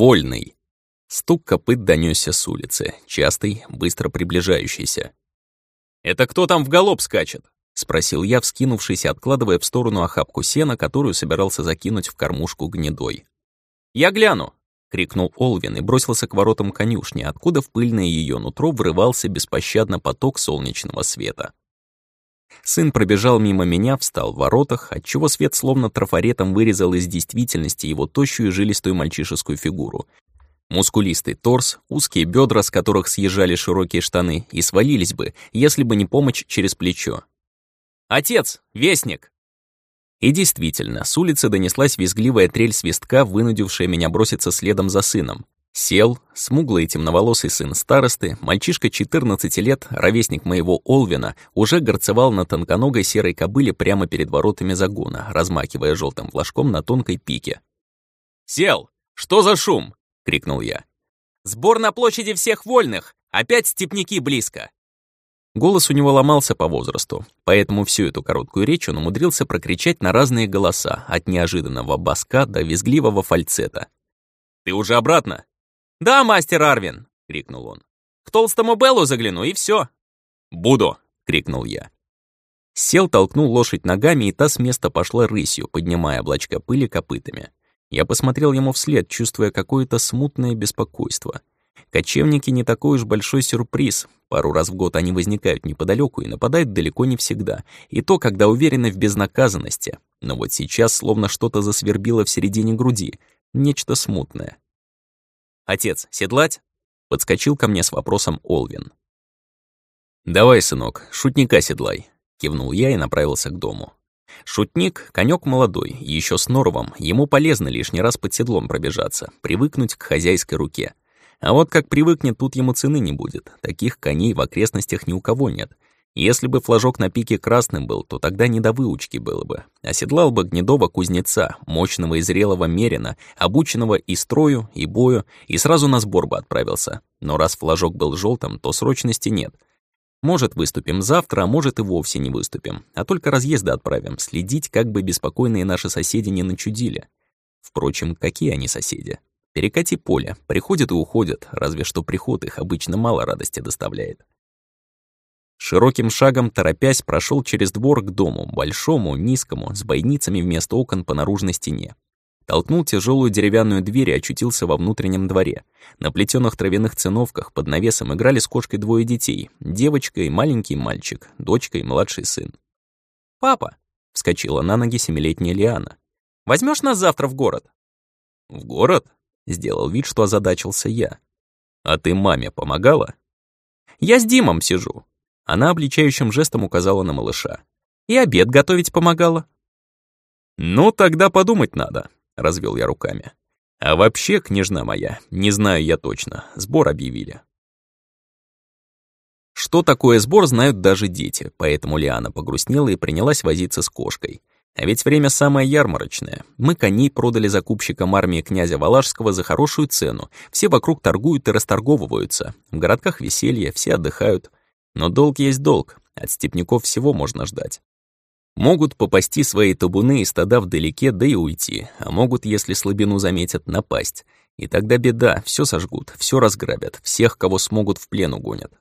Вольный. Стук копыт донёсся с улицы, частый, быстро приближающийся. «Это кто там в галоп скачет?» — спросил я, вскинувшись и откладывая в сторону охапку сена, которую собирался закинуть в кормушку гнедой. «Я гляну!» — крикнул Олвин и бросился к воротам конюшни, откуда в пыльное ее нутро врывался беспощадно поток солнечного света. Сын пробежал мимо меня, встал в воротах, отчего свет словно трафаретом вырезал из действительности его тощую жилистую мальчишескую фигуру. Мускулистый торс, узкие бедра, с которых съезжали широкие штаны, и свалились бы, если бы не помощь через плечо. «Отец! Вестник!» И действительно, с улицы донеслась визгливая трель свистка, вынудившая меня броситься следом за сыном. Сел, смуглый темноволосый сын старосты, мальчишка 14 лет, ровесник моего Олвина, уже горцевал на тонконогой серой кобыле прямо перед воротами загона, размакивая желтым флажком на тонкой пике. «Сел! Что за шум?» — крикнул я. «Сбор на площади всех вольных! Опять степняки близко!» Голос у него ломался по возрасту, поэтому всю эту короткую речь он умудрился прокричать на разные голоса, от неожиданного баска до визгливого фальцета. «Ты уже обратно?» «Да, мастер Арвин!» — крикнул он. «К толстому Беллу загляну, и все. «Буду!» — крикнул я. Сел, толкнул лошадь ногами, и та с места пошла рысью, поднимая облачко пыли копытами. Я посмотрел ему вслед, чувствуя какое-то смутное беспокойство. Кочевники не такой уж большой сюрприз. Пару раз в год они возникают неподалеку и нападают далеко не всегда. И то, когда уверены в безнаказанности. Но вот сейчас словно что-то засвербило в середине груди. Нечто смутное. «Отец, седлать?» Подскочил ко мне с вопросом Олвин. «Давай, сынок, шутника седлай», — кивнул я и направился к дому. Шутник — конек молодой, еще с норовом, ему полезно лишний раз под седлом пробежаться, привыкнуть к хозяйской руке. А вот как привыкнет, тут ему цены не будет, таких коней в окрестностях ни у кого нет. Если бы флажок на пике красным был, то тогда не до выучки было бы. Оседлал бы гнедого кузнеца, мощного и зрелого мерина, обученного и строю, и бою, и сразу на сбор бы отправился. Но раз флажок был желтым, то срочности нет. Может, выступим завтра, а может и вовсе не выступим, а только разъезды отправим, следить, как бы беспокойные наши соседи не начудили. Впрочем, какие они соседи? Перекати поле, приходят и уходят, разве что приход их обычно мало радости доставляет. Широким шагом, торопясь, прошел через двор к дому, большому, низкому, с бойницами вместо окон по наружной стене. Толкнул тяжелую деревянную дверь и очутился во внутреннем дворе. На плетеных травяных циновках под навесом играли с кошкой двое детей. Девочка и маленький мальчик, дочка и младший сын. «Папа!» — вскочила на ноги семилетняя Лиана. Возьмешь нас завтра в город?» «В город?» — сделал вид, что озадачился я. «А ты маме помогала?» «Я с Димом сижу», она обличающим жестом указала на малыша. «И обед готовить помогала». «Ну, тогда подумать надо», — развел я руками. «А вообще, княжна моя, не знаю я точно, сбор объявили». Что такое сбор, знают даже дети, поэтому Лиана погрустнела и принялась возиться с кошкой. А ведь время самое ярмарочное. Мы коней продали закупщикам армии князя Валашского за хорошую цену. Все вокруг торгуют и расторговываются. В городках веселье, все отдыхают. Но долг есть долг, от степняков всего можно ждать. Могут попасти свои табуны и стада вдалеке, да и уйти, а могут, если слабину заметят, напасть. И тогда беда, все сожгут, все разграбят, всех, кого смогут, в плен угонят.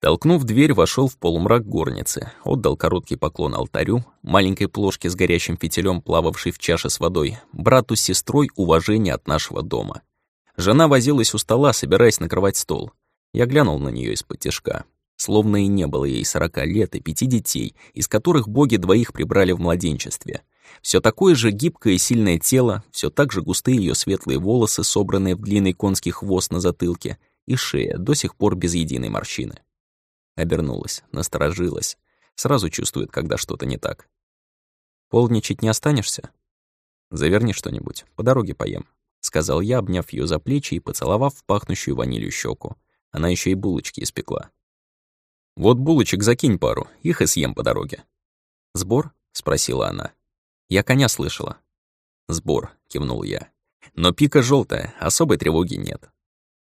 Толкнув дверь, вошел в полумрак горницы, отдал короткий поклон алтарю, маленькой плошке с горящим фитилем, плававшей в чаше с водой, брату с сестрой уважение от нашего дома. Жена возилась у стола, собираясь накрывать стол. Я глянул на нее из-под тяжка. Словно и не было ей сорока лет и пяти детей, из которых боги двоих прибрали в младенчестве. Все такое же гибкое и сильное тело, все так же густые ее светлые волосы, собранные в длинный конский хвост на затылке, и шея, до сих пор без единой морщины. Обернулась, насторожилась. Сразу чувствует, когда что-то не так. «Полничать не останешься?» «Заверни что-нибудь, по дороге поем», — сказал я, обняв ее за плечи и поцеловав пахнущую ванилью щеку. Она еще и булочки испекла. «Вот булочек закинь пару, их и съем по дороге». «Сбор?» — спросила она. «Я коня слышала». «Сбор», — кивнул я. «Но пика желтая, особой тревоги нет».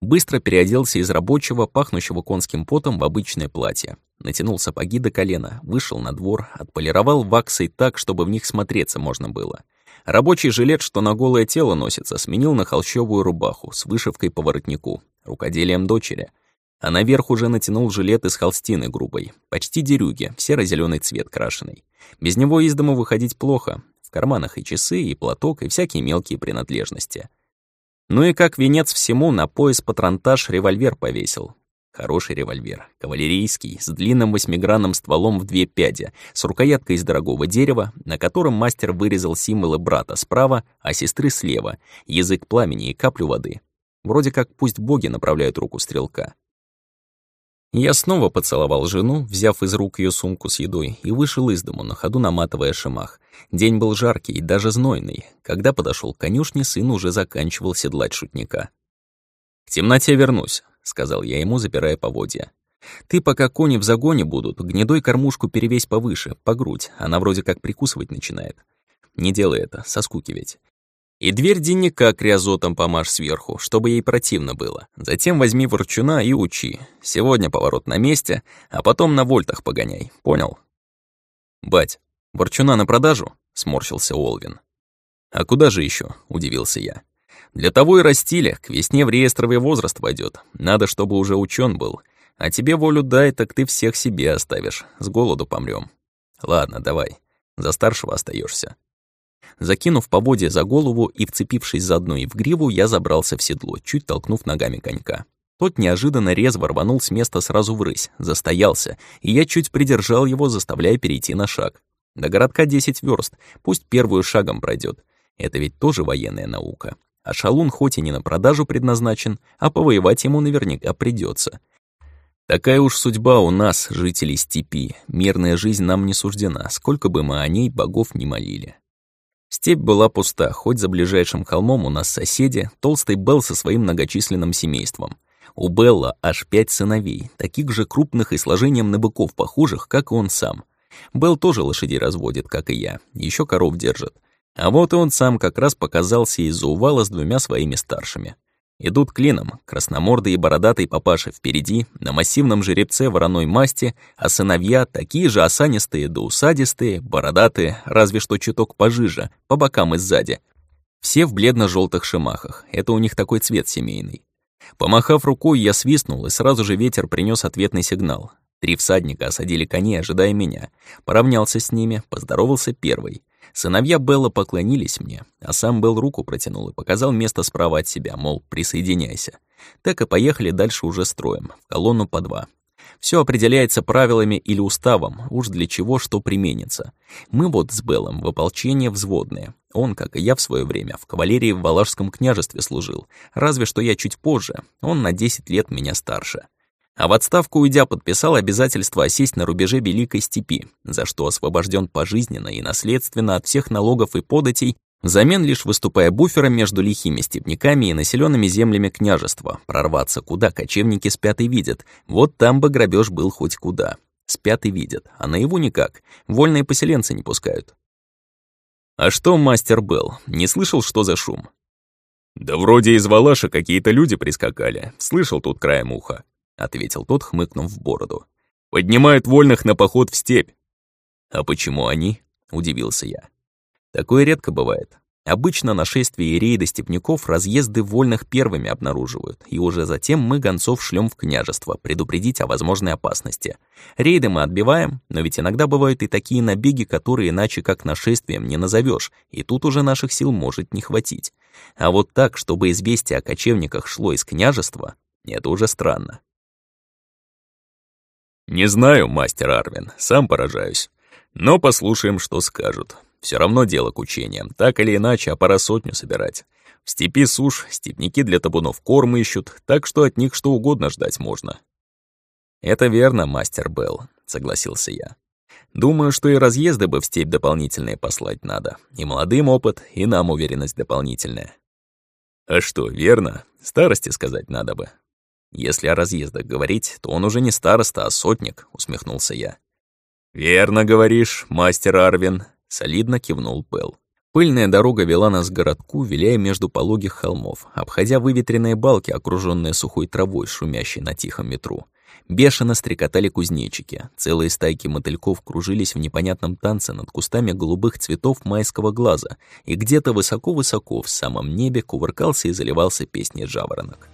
Быстро переоделся из рабочего, пахнущего конским потом в обычное платье. Натянул сапоги до колена, вышел на двор, отполировал ваксой так, чтобы в них смотреться можно было. Рабочий жилет, что на голое тело носится, сменил на холщовую рубаху с вышивкой по воротнику, рукоделием дочери. А наверх уже натянул жилет из холстины грубой, почти дерюги, серо зеленый цвет крашеный. Без него из дому выходить плохо. В карманах и часы, и платок, и всякие мелкие принадлежности. Ну и как венец всему, на пояс патронтаж револьвер повесил. Хороший револьвер, кавалерийский, с длинным восьмигранным стволом в две пяди, с рукояткой из дорогого дерева, на котором мастер вырезал символы брата справа, а сестры слева, язык пламени и каплю воды. Вроде как пусть боги направляют руку стрелка. Я снова поцеловал жену, взяв из рук ее сумку с едой, и вышел из дому, на ходу наматывая шимах. День был жаркий и даже знойный. Когда подошел к конюшне, сын уже заканчивал седлать шутника. «К темноте вернусь», — сказал я ему, запирая поводья. «Ты, пока кони в загоне будут, гнедой кормушку перевесь повыше, по грудь, она вроде как прикусывать начинает. Не делай это, со скуки ведь. И дверь денника криозотом помажь сверху, чтобы ей противно было. Затем возьми ворчуна и учи. Сегодня поворот на месте, а потом на вольтах погоняй, понял?» «Бать, ворчуна на продажу?» — сморщился Олвин. «А куда же еще? удивился я. Для того и растили, к весне в реестровый возраст войдет. Надо, чтобы уже учен был. А тебе волю дай, так ты всех себе оставишь. С голоду помрем. Ладно, давай. За старшего остаешься. Закинув поводья за голову и вцепившись заодно и в гриву, я забрался в седло, чуть толкнув ногами конька. Тот неожиданно резво рванул с места сразу в рысь, застоялся, и я чуть придержал его, заставляя перейти на шаг. До городка 10 верст, пусть первую шагом пройдет. Это ведь тоже военная наука. А шалун хоть и не на продажу предназначен, а повоевать ему наверняка придется. Такая уж судьба у нас, жителей степи. Мирная жизнь нам не суждена, сколько бы мы о ней богов не молили. Степь была пуста, хоть за ближайшим холмом у нас соседи, толстый Белл со своим многочисленным семейством. У Белла аж пять сыновей, таких же крупных и сложением на быков похожих, как и он сам. Белл тоже лошадей разводит, как и я, еще коров держит. А вот и он сам как раз показался из-за увала с двумя своими старшими. Идут клином, красномордый и бородатый папаша впереди, на массивном жеребце вороной масти, а сыновья такие же осанистые да усадистые, бородатые, разве что чуток пожиже, по бокам и сзади. Все в бледно желтых шимахах, это у них такой цвет семейный. Помахав рукой, я свистнул, и сразу же ветер принес ответный сигнал. Три всадника осадили коней, ожидая меня. Поравнялся с ними, поздоровался первый. Сыновья Белла поклонились мне, а сам Белл руку протянул и показал место справа от себя, мол, присоединяйся. Так и поехали дальше уже строем, в колонну по два. Все определяется правилами или уставом, уж для чего что применится. Мы вот с Беллом в ополчение взводные. Он, как и я в свое время, в кавалерии в Валашском княжестве служил. Разве что я чуть позже, он на 10 лет меня старше. А в отставку уйдя подписал обязательство осесть на рубеже Великой Степи, за что освобожден пожизненно и наследственно от всех налогов и податей, взамен лишь выступая буфером между лихими степняками и населенными землями княжества. Прорваться куда кочевники спят и видят, вот там бы грабеж был хоть куда. Спят и видят, а наяву никак, вольные поселенцы не пускают. «А что, мастер Белл, не слышал, что за шум?» «Да вроде из Валаша какие-то люди прискакали, слышал тут краем уха», — ответил тот, хмыкнув в бороду. «Поднимают вольных на поход в степь». «А почему они?» — удивился я. «Такое редко бывает. Обычно нашествие и рейды степняков разъезды вольных первыми обнаруживают, и уже затем мы гонцов шлем в княжество, предупредить о возможной опасности. Рейды мы отбиваем, но ведь иногда бывают и такие набеги, которые иначе как нашествием не назовешь, и тут уже наших сил может не хватить. А вот так, чтобы известие о кочевниках шло из княжества, это уже странно. «Не знаю, мастер Арвин, сам поражаюсь. Но послушаем, что скажут. Все равно дело к учениям, так или иначе, а пора сотню собирать. В степи сушь, степняки для табунов корм ищут, так что от них что угодно ждать можно». «Это верно, мастер Белл», — согласился я. «Думаю, что и разъезды бы в степь дополнительные послать надо. И молодым опыт, и нам уверенность дополнительная». «А что, верно? Старости сказать надо бы», если о разъездах говорить, то он уже не староста, а сотник, усмехнулся я. Верно говоришь, мастер Арвин, солидно кивнул Белл. Пыльная дорога вела нас к городку, виляя между пологих холмов, обходя выветренные балки, окруженные сухой травой, шумящей на тихом ветру. Бешено стрекотали кузнечики. Целые стайки мотыльков кружились в непонятном танце над кустами голубых цветов майского глаза, и где-то высоко-высоко в самом небе кувыркался и заливался песней жаворонок.